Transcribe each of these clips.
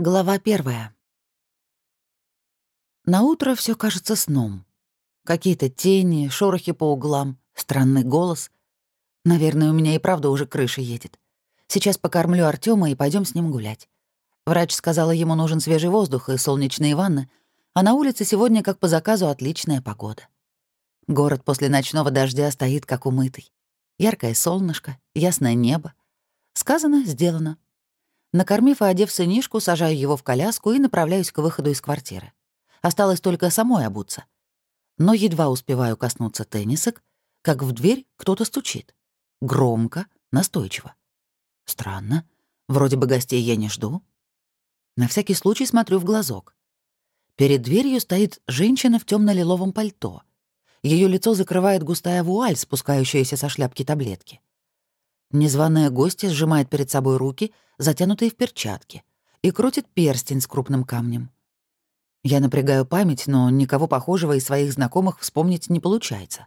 Глава первая. На утро все кажется сном. Какие-то тени, шорохи по углам, странный голос. Наверное, у меня и правда уже крыша едет. Сейчас покормлю Артема и пойдем с ним гулять. Врач сказала, ему нужен свежий воздух и солнечные ванны, а на улице сегодня, как по заказу, отличная погода. Город после ночного дождя стоит как умытый. Яркое солнышко, ясное небо. Сказано, сделано. Накормив и одев сынишку, сажаю его в коляску и направляюсь к выходу из квартиры. Осталось только самой обуться. Но едва успеваю коснуться теннисок, как в дверь кто-то стучит. Громко, настойчиво. Странно. Вроде бы гостей я не жду. На всякий случай смотрю в глазок. Перед дверью стоит женщина в темно лиловом пальто. Ее лицо закрывает густая вуаль, спускающаяся со шляпки таблетки. Незваная гостья сжимает перед собой руки, затянутые в перчатки, и крутит перстень с крупным камнем. Я напрягаю память, но никого похожего из своих знакомых вспомнить не получается.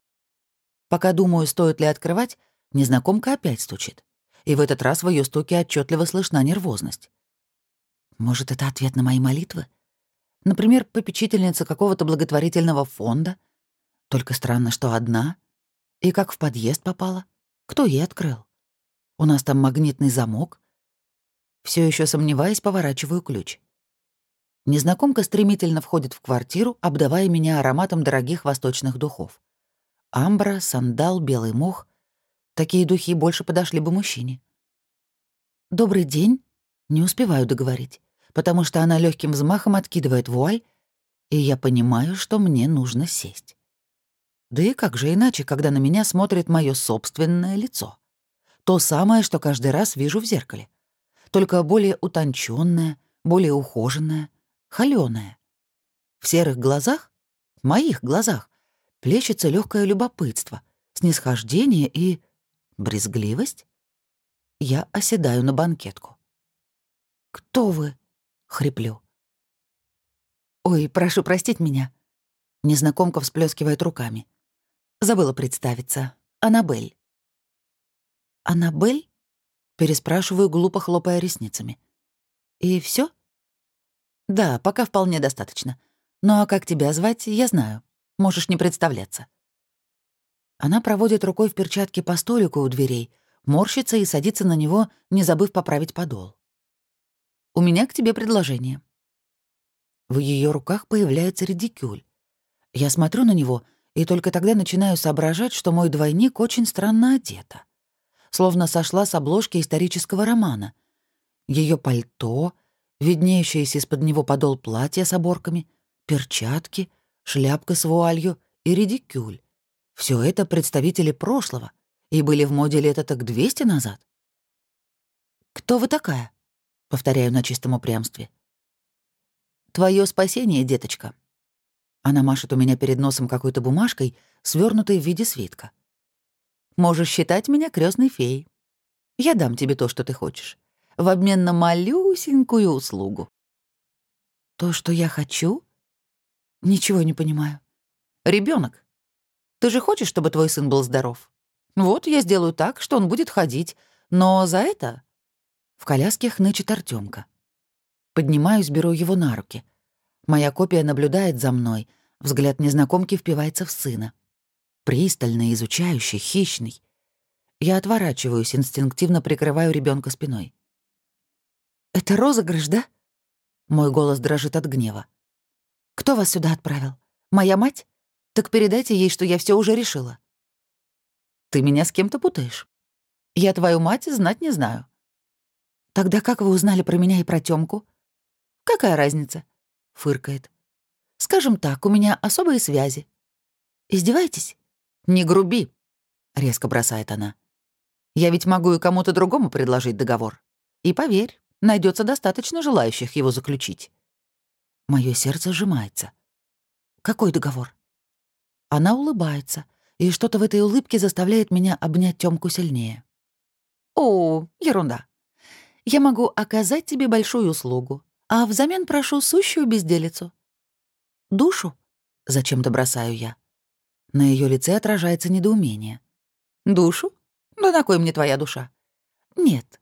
Пока думаю, стоит ли открывать, незнакомка опять стучит. И в этот раз в ее стуке отчетливо слышна нервозность. Может, это ответ на мои молитвы? Например, попечительница какого-то благотворительного фонда? Только странно, что одна. И как в подъезд попала? Кто ей открыл? У нас там магнитный замок. Все еще сомневаясь, поворачиваю ключ. Незнакомка стремительно входит в квартиру, обдавая меня ароматом дорогих восточных духов. Амбра, сандал, белый мох. Такие духи больше подошли бы мужчине. «Добрый день». Не успеваю договорить, потому что она легким взмахом откидывает вуаль, и я понимаю, что мне нужно сесть. Да и как же иначе, когда на меня смотрит мое собственное лицо? То самое, что каждый раз вижу в зеркале. Только более утонченное, более ухоженное, холёное. В серых глазах, моих глазах, плещется легкое любопытство, снисхождение и брезгливость. Я оседаю на банкетку. «Кто вы?» — хриплю. «Ой, прошу простить меня». Незнакомка всплескивает руками. Забыла представиться. Аннабель. «Аннабель?» — переспрашиваю, глупо хлопая ресницами. «И все? «Да, пока вполне достаточно. Ну а как тебя звать, я знаю. Можешь не представляться». Она проводит рукой в перчатке по столику у дверей, морщится и садится на него, не забыв поправить подол. «У меня к тебе предложение». В ее руках появляется редикюль. Я смотрю на него и только тогда начинаю соображать, что мой двойник очень странно одета словно сошла с обложки исторического романа. Ее пальто, виднеющееся из-под него подол платья с оборками, перчатки, шляпка с вуалью и редикюль. Все это представители прошлого, и были в моде лет так 200 назад. «Кто вы такая?» — повторяю на чистом упрямстве. «Твое спасение, деточка». Она машет у меня перед носом какой-то бумажкой, свернутой в виде свитка. Можешь считать меня крестной феей. Я дам тебе то, что ты хочешь, в обмен на малюсенькую услугу. То, что я хочу? Ничего не понимаю. Ребенок. Ты же хочешь, чтобы твой сын был здоров? Вот я сделаю так, что он будет ходить, но за это... В коляске хнычет Артемка. Поднимаюсь, беру его на руки. Моя копия наблюдает за мной, взгляд незнакомки впивается в сына. Пристальный, изучающий, хищный. Я отворачиваюсь, инстинктивно прикрываю ребенка спиной. «Это розыгрыш, да?» Мой голос дрожит от гнева. «Кто вас сюда отправил? Моя мать? Так передайте ей, что я все уже решила». «Ты меня с кем-то путаешь. Я твою мать знать не знаю». «Тогда как вы узнали про меня и про Тёмку?» «Какая разница?» — фыркает. «Скажем так, у меня особые связи». «Издеваетесь?» «Не груби», — резко бросает она. «Я ведь могу и кому-то другому предложить договор. И поверь, найдется достаточно желающих его заключить». Мое сердце сжимается. «Какой договор?» Она улыбается, и что-то в этой улыбке заставляет меня обнять Тёмку сильнее. «О, ерунда. Я могу оказать тебе большую услугу, а взамен прошу сущую безделицу». «Душу?» — зачем-то бросаю я. На ее лице отражается недоумение. «Душу? Да на кой мне твоя душа?» «Нет,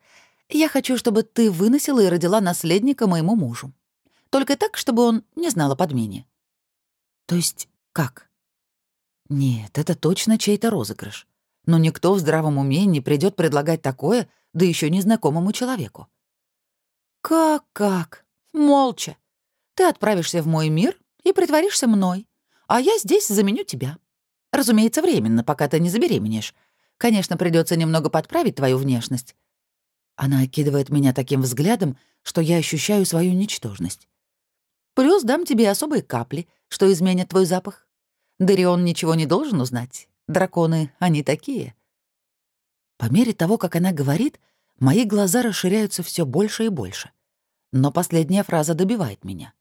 Я хочу, чтобы ты выносила и родила наследника моему мужу. Только так, чтобы он не знал о подмене». «То есть как?» «Нет, это точно чей-то розыгрыш. Но никто в здравом уме не придет предлагать такое, да еще незнакомому человеку». «Как-как? Молча. Ты отправишься в мой мир и притворишься мной, а я здесь заменю тебя. Разумеется, временно, пока ты не забеременеешь. Конечно, придется немного подправить твою внешность». Она окидывает меня таким взглядом, что я ощущаю свою ничтожность. «Плюс дам тебе особые капли, что изменят твой запах. Дарион ничего не должен узнать. Драконы, они такие». По мере того, как она говорит, мои глаза расширяются все больше и больше. Но последняя фраза добивает меня.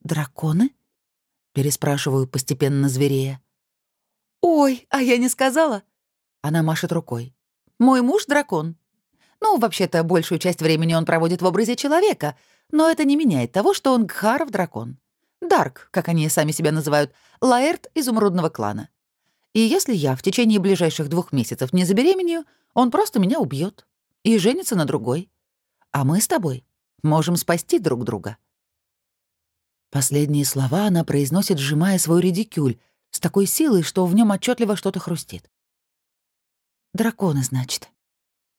«Драконы?» — переспрашиваю, постепенно зверея. «Ой, а я не сказала!» Она машет рукой. «Мой муж — дракон. Ну, вообще-то, большую часть времени он проводит в образе человека, но это не меняет того, что он Гхаров дракон. Дарк, как они сами себя называют, Лаэрт изумрудного клана. И если я в течение ближайших двух месяцев не забеременею, он просто меня убьет и женится на другой. А мы с тобой можем спасти друг друга». Последние слова она произносит, сжимая свой редикюль, с такой силой, что в нем отчетливо что-то хрустит. «Драконы, значит».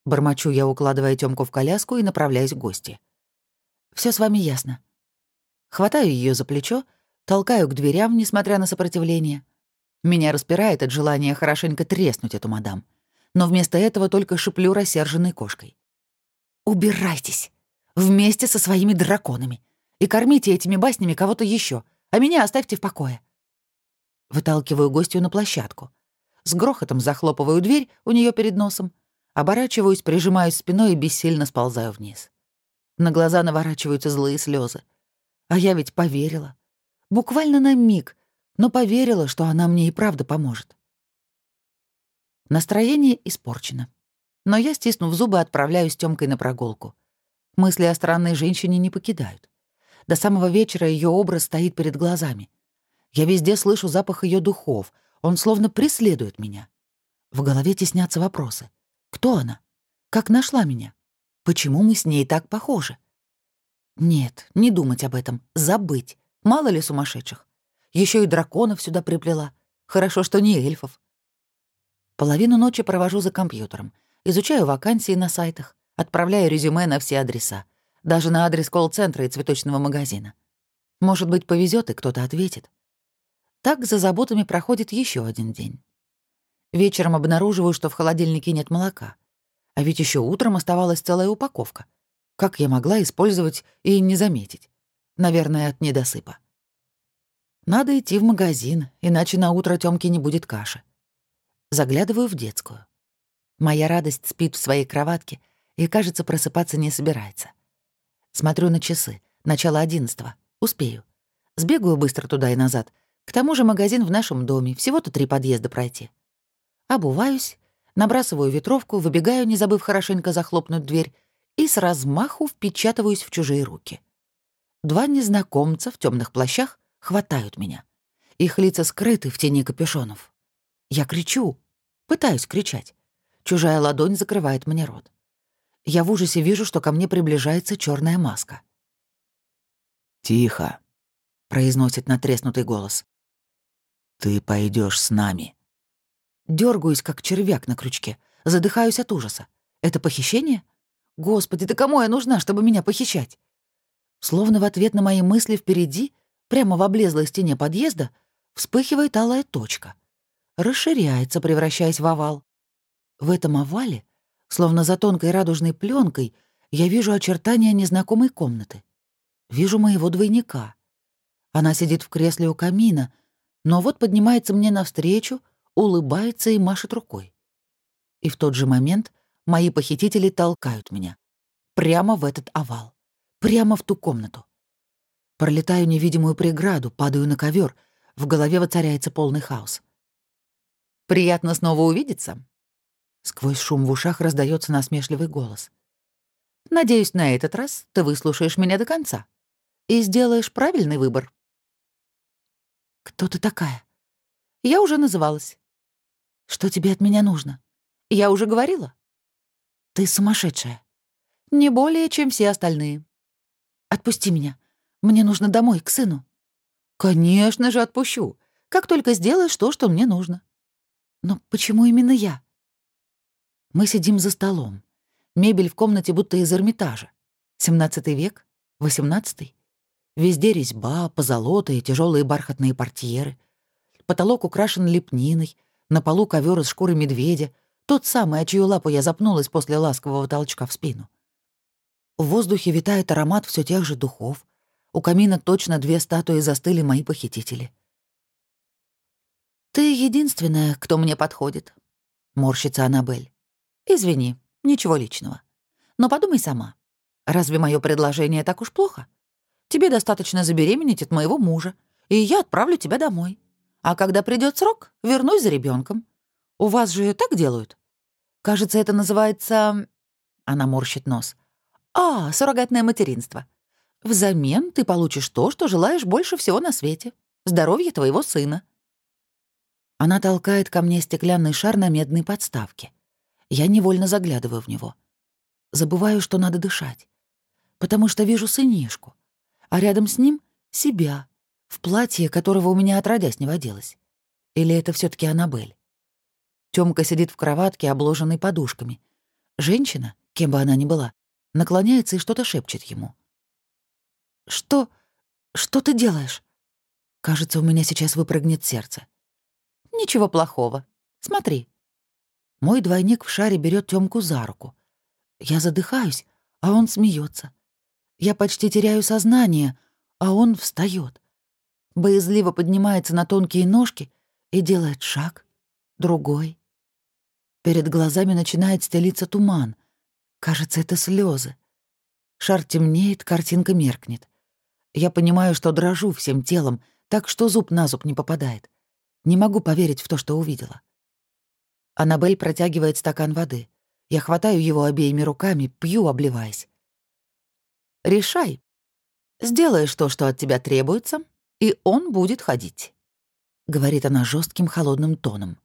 Бормочу я, укладывая Тёмку в коляску и направляюсь к гости. Все с вами ясно». Хватаю ее за плечо, толкаю к дверям, несмотря на сопротивление. Меня распирает от желания хорошенько треснуть эту мадам. Но вместо этого только шиплю рассерженной кошкой. «Убирайтесь! Вместе со своими драконами! И кормите этими баснями кого-то еще, а меня оставьте в покое!» Выталкиваю гостью на площадку с грохотом захлопываю дверь у нее перед носом, оборачиваюсь, прижимаюсь спиной и бессильно сползаю вниз. На глаза наворачиваются злые слезы. А я ведь поверила. Буквально на миг, но поверила, что она мне и правда поможет. Настроение испорчено. Но я, стиснув зубы, отправляюсь с Тёмкой на прогулку. Мысли о странной женщине не покидают. До самого вечера ее образ стоит перед глазами. Я везде слышу запах ее духов — он словно преследует меня. В голове теснятся вопросы. Кто она? Как нашла меня? Почему мы с ней так похожи? Нет, не думать об этом. Забыть. Мало ли сумасшедших. Еще и драконов сюда приплела. Хорошо, что не эльфов. Половину ночи провожу за компьютером. Изучаю вакансии на сайтах. Отправляю резюме на все адреса. Даже на адрес колл-центра и цветочного магазина. Может быть, повезет и кто-то ответит. Так за заботами проходит еще один день. Вечером обнаруживаю, что в холодильнике нет молока. А ведь еще утром оставалась целая упаковка. Как я могла использовать и не заметить? Наверное, от недосыпа. Надо идти в магазин, иначе на утро Тёмки не будет каши. Заглядываю в детскую. Моя радость спит в своей кроватке и, кажется, просыпаться не собирается. Смотрю на часы. Начало одиннадцатого. Успею. Сбегаю быстро туда и назад — к тому же магазин в нашем доме, всего-то три подъезда пройти. Обуваюсь, набрасываю ветровку, выбегаю, не забыв хорошенько захлопнуть дверь, и с размаху впечатываюсь в чужие руки. Два незнакомца в темных плащах хватают меня. Их лица скрыты в тени капюшонов. Я кричу, пытаюсь кричать. Чужая ладонь закрывает мне рот. Я в ужасе вижу, что ко мне приближается черная маска. «Тихо», — произносит натреснутый голос. Ты пойдешь с нами. Дергаюсь, как червяк на крючке. Задыхаюсь от ужаса. Это похищение? Господи, да кому я нужна, чтобы меня похищать? Словно в ответ на мои мысли впереди, прямо в облезлой стене подъезда, вспыхивает алая точка. Расширяется, превращаясь в овал. В этом овале, словно за тонкой радужной пленкой, я вижу очертания незнакомой комнаты. Вижу моего двойника. Она сидит в кресле у камина — но вот поднимается мне навстречу, улыбается и машет рукой. И в тот же момент мои похитители толкают меня. Прямо в этот овал. Прямо в ту комнату. Пролетаю невидимую преграду, падаю на ковер, в голове воцаряется полный хаос. «Приятно снова увидеться?» Сквозь шум в ушах раздается насмешливый голос. «Надеюсь, на этот раз ты выслушаешь меня до конца и сделаешь правильный выбор». «Кто ты такая?» «Я уже называлась». «Что тебе от меня нужно?» «Я уже говорила». «Ты сумасшедшая. Не более, чем все остальные. Отпусти меня. Мне нужно домой, к сыну. Конечно же, отпущу. Как только сделаешь то, что мне нужно. Но почему именно я? Мы сидим за столом. Мебель в комнате будто из Эрмитажа. 17 век? 18 Везде резьба, позолота и тяжелые бархатные портьеры. Потолок украшен лепниной, на полу ковер из шкуры медведя, тот самый, о чью лапу я запнулась после ласкового толчка в спину. В воздухе витает аромат все тех же духов. У камина точно две статуи застыли мои похитители. «Ты единственная, кто мне подходит», — морщится Аннабель. «Извини, ничего личного. Но подумай сама. Разве мое предложение так уж плохо? Тебе достаточно забеременеть от моего мужа, и я отправлю тебя домой. А когда придет срок, вернусь за ребенком. У вас же так делают? Кажется, это называется...» Она морщит нос. «А, суррогатное материнство. Взамен ты получишь то, что желаешь больше всего на свете. Здоровье твоего сына». Она толкает ко мне стеклянный шар на медной подставке. Я невольно заглядываю в него. Забываю, что надо дышать. Потому что вижу сынишку. А рядом с ним — себя, в платье, которого у меня отродясь не водилось. Или это все таки Аннабель? Тёмка сидит в кроватке, обложенной подушками. Женщина, кем бы она ни была, наклоняется и что-то шепчет ему. «Что? Что ты делаешь?» Кажется, у меня сейчас выпрыгнет сердце. «Ничего плохого. Смотри». Мой двойник в шаре берет Тёмку за руку. Я задыхаюсь, а он смеется. Я почти теряю сознание, а он встает. Боязливо поднимается на тонкие ножки и делает шаг, другой. Перед глазами начинает стелиться туман. Кажется, это слезы. Шар темнеет, картинка меркнет. Я понимаю, что дрожу всем телом, так что зуб на зуб не попадает. Не могу поверить в то, что увидела. Аннабель протягивает стакан воды. Я хватаю его обеими руками, пью, обливаясь. «Решай. Сделаешь то, что от тебя требуется, и он будет ходить», — говорит она жестким холодным тоном.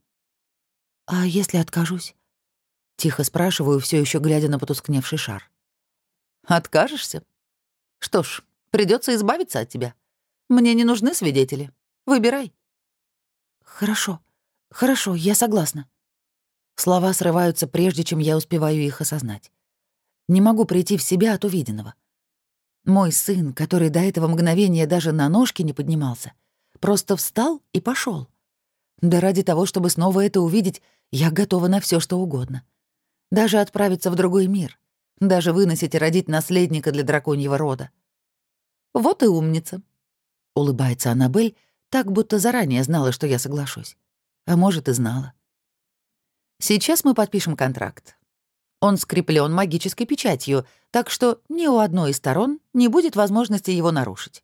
«А если откажусь?» Тихо спрашиваю, все еще глядя на потускневший шар. «Откажешься? Что ж, придется избавиться от тебя. Мне не нужны свидетели. Выбирай». «Хорошо, хорошо, я согласна». Слова срываются, прежде чем я успеваю их осознать. Не могу прийти в себя от увиденного. Мой сын, который до этого мгновения даже на ножки не поднимался, просто встал и пошел. Да ради того, чтобы снова это увидеть, я готова на все, что угодно. Даже отправиться в другой мир. Даже выносить и родить наследника для драконьего рода. «Вот и умница», — улыбается Аннабель, так будто заранее знала, что я соглашусь. А может, и знала. «Сейчас мы подпишем контракт. Он скреплен магической печатью, так что ни у одной из сторон не будет возможности его нарушить».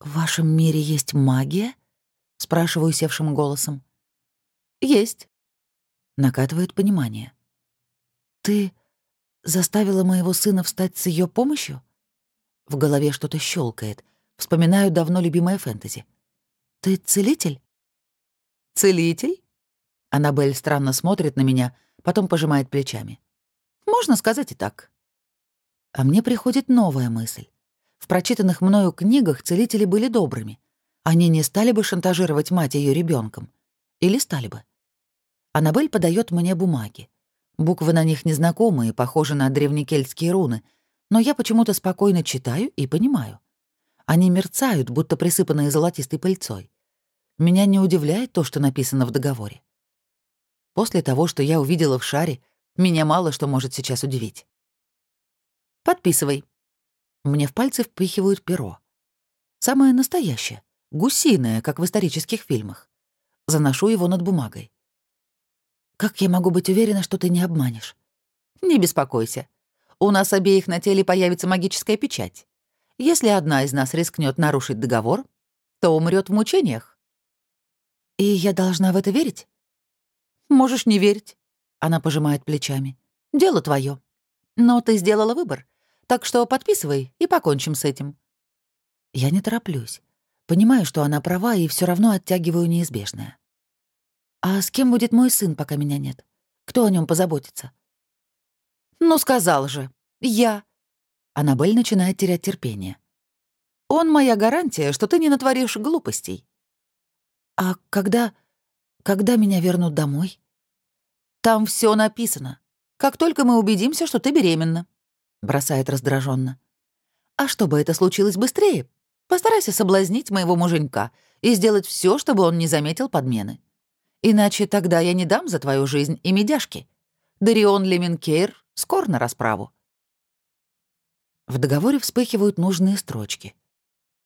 «В вашем мире есть магия?» — спрашиваю севшим голосом. «Есть. Накатывает понимание. «Ты заставила моего сына встать с ее помощью?» В голове что-то щелкает. Вспоминаю давно любимое фэнтези. «Ты целитель?» «Целитель?» Аннабель странно смотрит на меня, потом пожимает плечами. «Можно сказать и так». А мне приходит новая мысль. В прочитанных мною книгах целители были добрыми. Они не стали бы шантажировать мать ее ребенком, Или стали бы? Аннабель подает мне бумаги. Буквы на них незнакомые, похожи на древнекельтские руны, но я почему-то спокойно читаю и понимаю. Они мерцают, будто присыпанные золотистой пыльцой. Меня не удивляет то, что написано в договоре. После того, что я увидела в шаре, меня мало что может сейчас удивить. «Подписывай». Мне в пальцы впихивают перо. Самое настоящее, гусиное, как в исторических фильмах. Заношу его над бумагой. Как я могу быть уверена, что ты не обманешь? Не беспокойся. У нас обеих на теле появится магическая печать. Если одна из нас рискнет нарушить договор, то умрет в мучениях. И я должна в это верить? Можешь не верить. Она пожимает плечами. Дело твое. Но ты сделала выбор. Так что подписывай и покончим с этим. Я не тороплюсь. Понимаю, что она права, и все равно оттягиваю неизбежное. «А с кем будет мой сын, пока меня нет? Кто о нем позаботится?» «Ну, сказал же. Я». Аннабель начинает терять терпение. «Он моя гарантия, что ты не натворишь глупостей». «А когда... когда меня вернут домой?» «Там все написано. Как только мы убедимся, что ты беременна», — бросает раздраженно. «А чтобы это случилось быстрее, постарайся соблазнить моего муженька и сделать все, чтобы он не заметил подмены. Иначе тогда я не дам за твою жизнь и медяшки. Дарион Леменкейр скор на расправу». В договоре вспыхивают нужные строчки.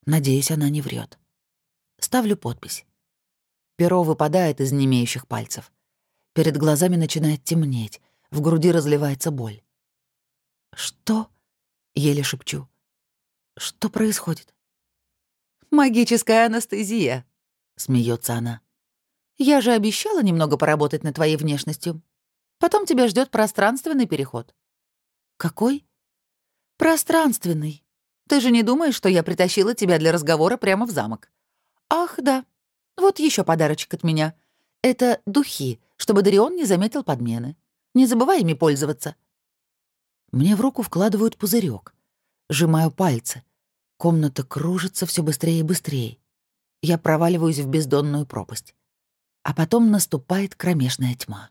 Надеюсь, она не врет. Ставлю подпись. Перо выпадает из немеющих пальцев. Перед глазами начинает темнеть, в груди разливается боль. «Что?» — еле шепчу. «Что происходит?» «Магическая анестезия», — смеется она. «Я же обещала немного поработать над твоей внешностью. Потом тебя ждет пространственный переход». «Какой?» «Пространственный. Ты же не думаешь, что я притащила тебя для разговора прямо в замок?» «Ах, да. Вот еще подарочек от меня. Это духи, чтобы Дарион не заметил подмены. Не забывай ими пользоваться». Мне в руку вкладывают пузырек. Сжимаю пальцы. Комната кружится все быстрее и быстрее. Я проваливаюсь в бездонную пропасть. А потом наступает кромешная тьма.